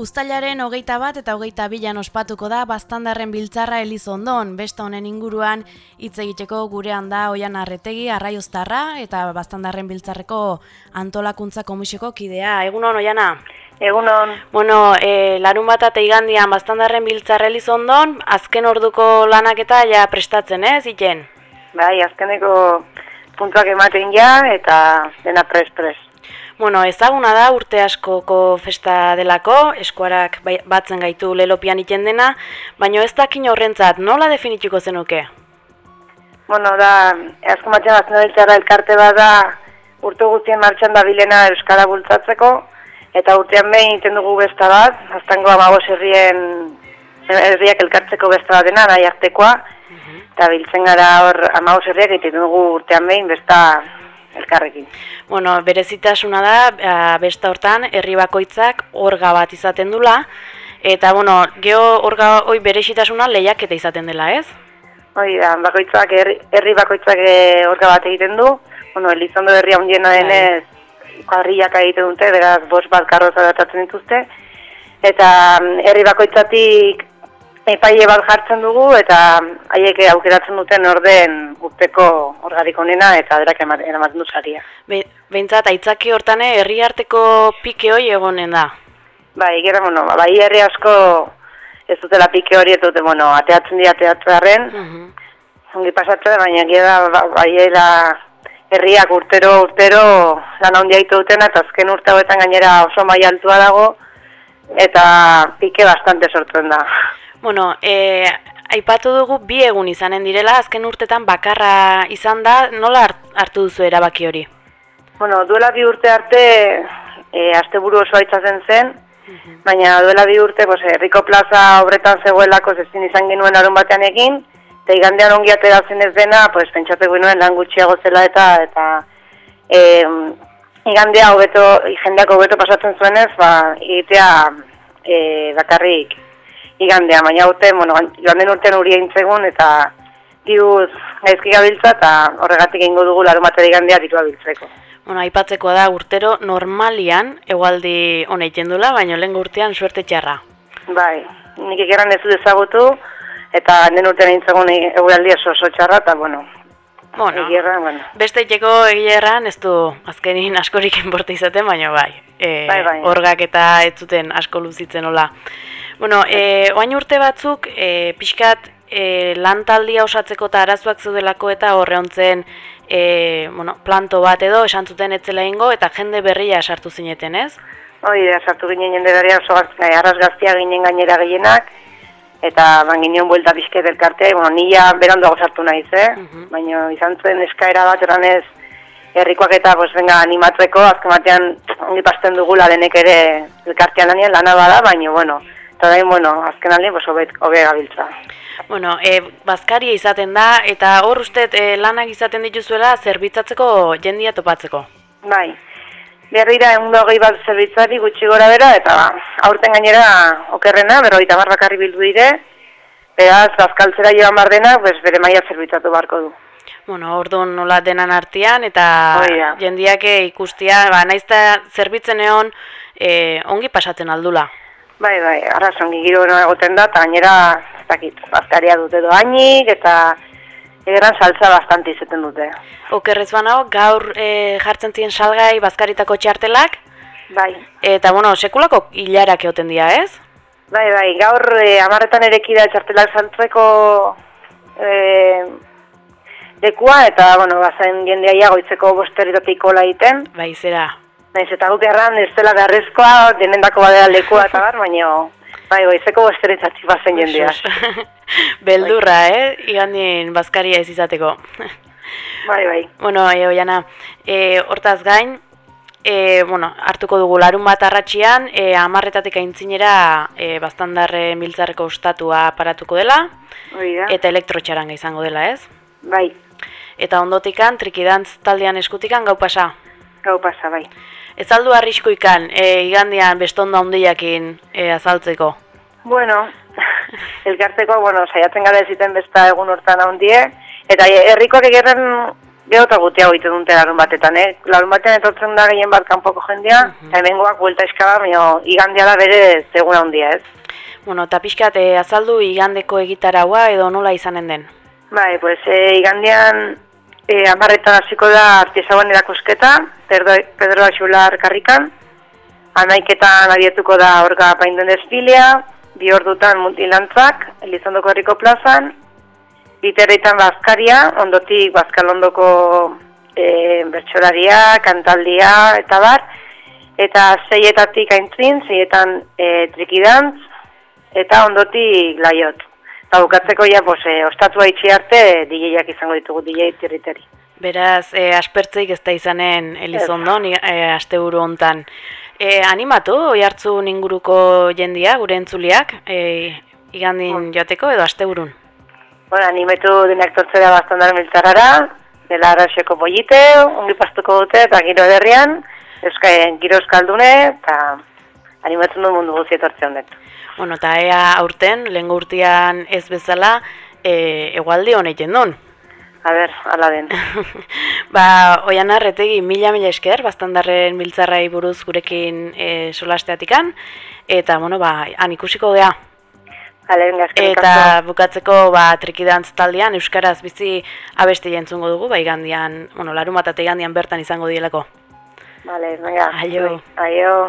Uztailaren hogeita bat eta hogeita bilan ospatuko da Bastandarren biltzarra Elizondon, besta honen inguruan hitz egiteko gurean da Oian Arretegi, Arraioztarra eta Bastandarren biltzarreko antolakuntza komisioko kidea. Egunon, Oiana? Egunon. Bueno, e, larun bat eta igandian Bastandarren biltzarra Elizondon, azken orduko lanak eta ja prestatzen, ez, iten? Bai, azkeneko puntuak ematen ja eta dena pres-pres. Bueno, ezaguna da urte askoko festa delako, eskuarak bai, batzen gaitu lelopian iten dena, baina ez dakin horrentzat, nola definituko zenuke? Bueno, da, matxan batzen elkarte bada urte guztien martxan da bilena Euskara bultzatzeko, eta urtean behin iten dugu besta bat, aztango amagos herrien, herriak elkartzeko besta bat dena, nahi artekoa, mhm. eta biltzen gara hor amagos herriak iten dugu urtean behin besta elkarrekin. Bueno, berezitasuna da, besta hortan, herri bakoitzak orga bat izaten dula, eta, bueno, geho orga hoi berezitasuna lehiak eta izaten dela, ez? Hoi da, bakoitzak, herri bakoitzak eh, orga bat egiten du, bueno, elizondo herria hundiena bai. denez, kuadriak egiten dute, beraz, bos bat karroza datatzen dituzte, eta mm, herri bakoitzatik epaile bat jartzen dugu eta haiek aukeratzen duten orden urteko orgarik onena eta derak eramaten dut zaria. Be, Behintzat, aitzaki hortane herri arteko pike hori egonen da? Bai, gero, bueno, bai herri asko ez dutela pike hori ez dute, bueno, ateatzen dira ateatzearen, uh mhm. -huh. ongi pasatzen, baina gira ba, bai herriak urtero, urtero lan handia ditu dutena eta azken urte hauetan gainera oso mai altua dago eta pike bastante sortzen da. Bueno, e, aipatu dugu bi egun izanen direla, azken urtetan bakarra izan da, nola hartu duzu erabaki hori? Bueno, duela bi urte arte, e, asteburu oso aitzazen zen, mhm. baina duela bi urte, pues, Herriko Plaza obretan zegoelako zezin izan genuen arun batean egin, eta igandean ongi atera zen ez dena, pues, pentsatu genuen lan gutxiago zela eta, eta e, igandea hobeto, jendeak hobeto pasatzen zuenez, ba, egitea e, bakarrik igandea, baina urte, bueno, joan den urtean uri egin eta diruz gaizki gabiltza, eta horregatik egingo dugu larun bat igandea diru abiltzeko. Bueno, aipatzeko da urtero normalian egualdi hona dula, baina lehen urtean suerte txarra. Bai, nik ikerran ez du ezagutu, eta den urtean egin zegoen egualdi oso txarra, eta bueno, Bueno, bueno. beste itxeko egileran ez du azkenin askorik inporta izaten, baina bai. E, bai, bai. Orgak eta ez zuten asko luzitzen hola. Bueno, e, oain urte batzuk, e, pixkat e, lantaldia osatzeko eta arazoak zeudelako eta horre hontzen e, bueno, planto bat edo esan zuten etzela ingo eta jende berria sartu zineten, ez? Hoi, sartu ginen jende berria oso gaztia, arras gaztia ginen gainera gehienak eta ban ginen buelta pixket elkartea, bueno, nila beranduago sartu nahi, ze? Uh baina izan zuen eskaera bat eran ez herrikoak eta pues, venga, animatzeko, azken batean ongi pasten dugula denek ere elkartean lanien, lana bada, baina, bueno, eta da, bueno, azken aldean, pues, obe gabiltza. Bueno, e, bazkaria izaten da, eta hor uste e, lanak izaten dituzuela zerbitzatzeko jendia topatzeko? Bai, berri da, egun hogei bat zerbitzari gutxi gora bera, eta aurten gainera okerrena, berroi eta bakarri bildu dire, beraz, bazkaltzera joan bar dena, pues, bere maia zerbitzatu barko du. Bueno, orduan nola denan artean, eta Oia. jendiak ikustia, ba, naizta zerbitzen egon, e, ongi pasatzen aldula. Bai, bai, arrazongi giro egoten da, eta gainera, ez dakit, bazkaria dute doainik, eta egeran saltza bastante izaten dute. Okerrez banao, gaur e, jartzen ziren salgai bazkaritako txartelak? Bai. Eta, bueno, sekulako hilarak egoten dira, ez? Bai, bai, gaur e, amarretan erekida txartelak saltzeko e, lekua, eta, bueno, bazen jendea iagoitzeko bosteritatik kola egiten. Bai, zera. Naiz eta guk erran ez dela beharrezkoa, denendako badea lekua eta bar, baina bai, goizeko bosteretzatzi bazen jendea. Beldurra, eh? Igandien bazkaria ez izateko. bai, bai. Bueno, e, oiana, e, hortaz gain, e, bueno, hartuko dugu larun bat arratxian, e, amarretatik aintzinera e, baztandarre miltzarreko ustatua aparatuko dela, Oida. eta elektrotxaranga izango dela, ez? Bai. Eta ondotikan, trikidantz taldean eskutikan gau pasa? Gau pasa, bai. Ez aldu arrisko ikan, e, igandian bestonda hundiakin e, azaltzeko? Bueno, elkartzeko, bueno, saiatzen gara eziten besta egun hortan handie, eta herrikoak egerren Gero eta goite dute larun batetan, eh? Larun batean etortzen da gehien bat kanpoko jendea, mm -hmm. eta hemen goak buelta eskaba, mio, igandia da bere zeguna handia, ez? Bueno, eta pixkat, eh, azaldu igandeko egitaraua edo nola izanen den? Bai, pues, eh, igandian eh, amarretan hasiko da artizagoan erakusketa, Pedro, Axular karrikan, amaiketan abietuko da orga painden desfilea, bi ordutan multilantzak, Elizondoko herriko plazan, Biterritan bazkaria, ondotik bazkalondoko e, bertxoraria, kantaldia, eta bar. Eta zeietatik aintzin, zeietan e, trikidantz, eta ondotik laiot. Eta bukatzeko ja, pues, e, ostatua itxi arte, DJak izango ditugu, DJ tirriteri. Beraz, e, aspertzeik ez da izanen Elizondon, e, aste buru hontan. E, animatu, oi hartzu ninguruko jendia, gure entzuliak, e, igandin joateko edo aste burun? Bueno, animetu denak tortzera bastandaren miltzarara, dela araseko bollite, ongi pastuko dute, eta giro ederrian, euskaien giro euskaldune, eta animetzen du mundu guzti etortzen dut. Bueno, eta ea aurten, lehen urtean ez bezala, e, egualdi honek jendun. A ber, ala den. ba, oian arretegi, mila mila esker, bastandarren miltzarrai buruz gurekin e, solasteatikan, eta, bueno, ba, han ikusiko gea. Eta bukatzeko ba, trikidantz taldean, Euskaraz bizi abeste jentzungo dugu, ba, igandian, bueno, larun bat igandian bertan izango dielako. Vale, venga. Aio. Aio.